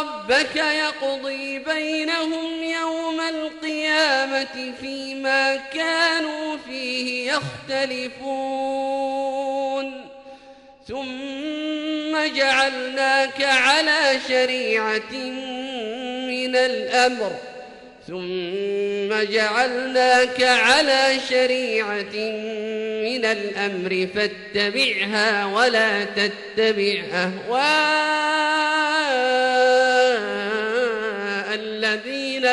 ربك يقضي بينهم يوم القيامة فيما كانوا فيه يختلفون. ثم جعلناك على شريعة من الأمر. ثم جعلناك على شريعة من الأمر فاتبعها ولا تتبع أهواء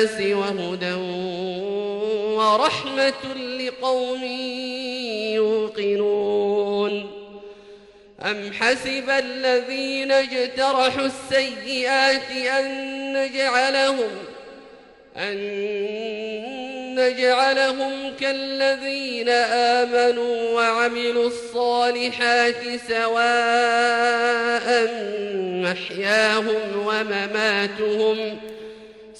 للناس وهدى ورحمة لقوم يوقنون. أم حسب الذين اجترحوا السيئات أن نجعلهم أن نجعلهم كالذين آمنوا وعملوا الصالحات سواء محياهم ومماتهم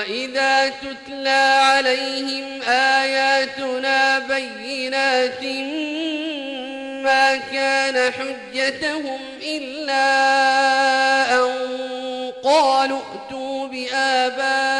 وإذا تتلى عليهم آياتنا بينات ما كان حجتهم إلا أن قالوا ائتوا بآبائنا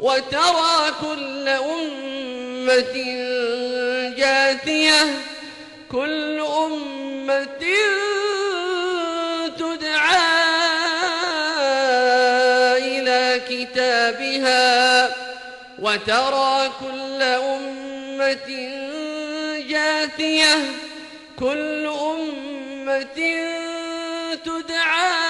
وترى كل أمة جاثية كل أمة تدعى إلى كتابها. وترى كل أمة جاثية كل أمة تدعى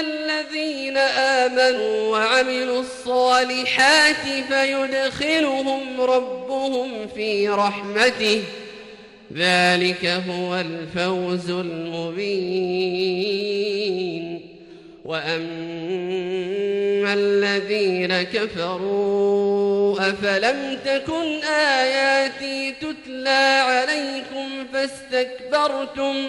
الذين آمنوا وعملوا الصالحات فيدخلهم ربهم في رحمته. ذلك هو الفوز المبين. وأما الذين كفروا أفلم تكن آياتي تتلى عليكم فاستكبرتم؟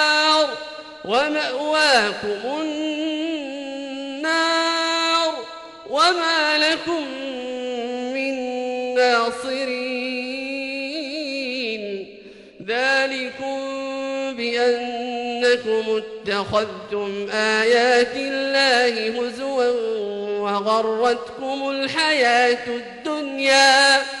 ومأواكم النار وما لكم من ناصرين. ذلكم بأنكم اتخذتم آيات الله هزوا وغرتكم الحياة الدنيا.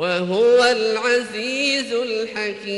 وهو العزيز الحكيم.